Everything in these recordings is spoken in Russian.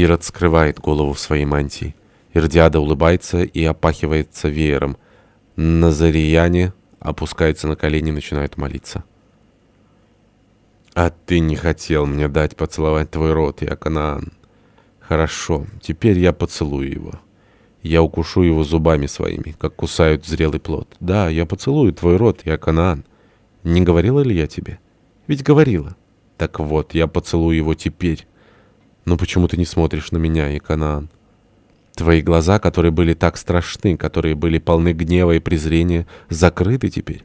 Ирод скрывает голову в своей мантии. Ирдиада улыбается и опахивается веером. Назарияне опускаются на колени и начинают молиться. «А ты не хотел мне дать поцеловать твой рот, Яканаан. Хорошо, теперь я поцелую его. Я укушу его зубами своими, как кусают зрелый плод. Да, я поцелую твой рот, Яканаан. Не говорила ли я тебе? Ведь говорила. Так вот, я поцелую его теперь. Но почему ты не смотришь на меня, Яканаан? Твои глаза, которые были так страшны, которые были полны гнева и презрения, закрыты теперь.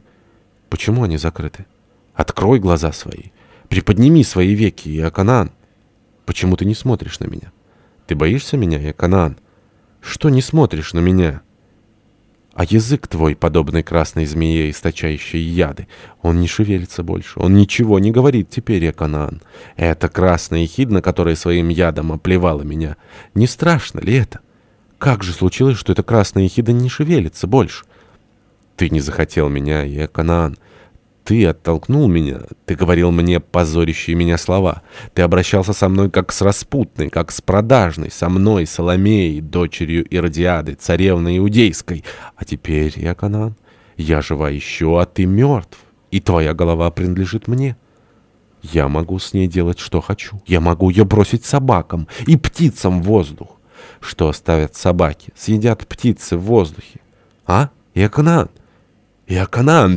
Почему они закрыты? Открой глаза свои. Приподними свои веки, Иоканан. Почему ты не смотришь на меня? Ты боишься меня, Иоканан? Что не смотришь на меня? А язык твой, подобный красной змее, источающей яды, он не шевелится больше, он ничего не говорит теперь, Иоканан. Это красная ехидна, которая своим ядом оплевала меня. Не страшно ли это? Как же случилось, что эта красная ехидна не шевелится больше? Ты не захотел меня, Иоканан. Ты оттолкнул меня, ты говорил мне позорящие меня слова. Ты обращался со мной как с распутной, как с продажной, со мной, Соломеей, дочерью Иродиады, царевной иудейской. А теперь, Яконан, я жива еще, а ты мертв, и твоя голова принадлежит мне. Я могу с ней делать, что хочу. Я могу ее бросить собакам и птицам в воздух. Что оставят собаки? Съедят птицы в воздухе. А, Яконан? Яконан,